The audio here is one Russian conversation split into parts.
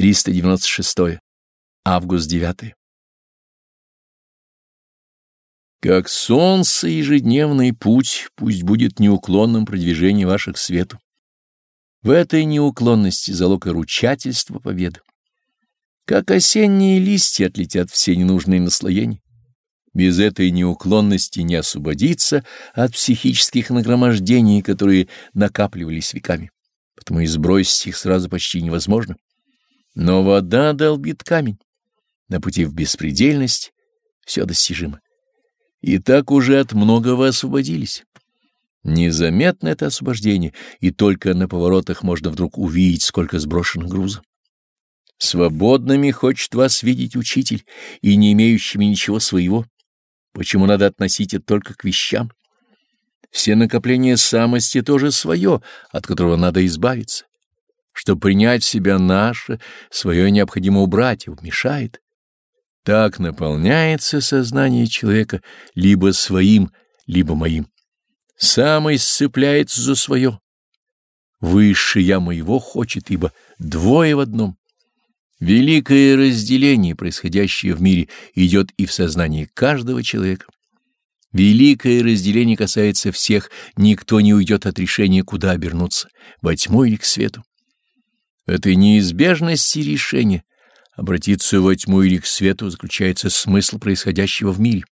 396. Август 9. Как солнце ежедневный путь, пусть будет неуклонным продвижение ваших к свету. В этой неуклонности залог и ручательства победы. Как осенние листья отлетят все ненужные наслоения. Без этой неуклонности не освободиться от психических нагромождений, которые накапливались веками. Потому и сбросить их сразу почти невозможно. Но вода долбит камень. На пути в беспредельность все достижимо. И так уже от многого освободились. Незаметно это освобождение, и только на поворотах можно вдруг увидеть, сколько сброшено груза. Свободными хочет вас видеть учитель и не имеющими ничего своего. Почему надо относить это только к вещам? Все накопления самости тоже свое, от которого надо избавиться. Чтобы принять в себя наше, свое необходимо убрать, его мешает. Так наполняется сознание человека либо своим, либо моим. Сам исцепляется за свое. Высшее я моего хочет, ибо двое в одном. Великое разделение, происходящее в мире, идет и в сознании каждого человека. Великое разделение касается всех, никто не уйдет от решения, куда обернуться, во тьму или к свету. Этой неизбежности решения обратиться во тьму или к свету заключается смысл происходящего в мире.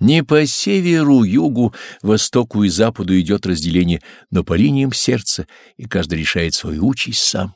Не по северу, югу, востоку и западу идет разделение, но по линиям сердца, и каждый решает свою участь сам.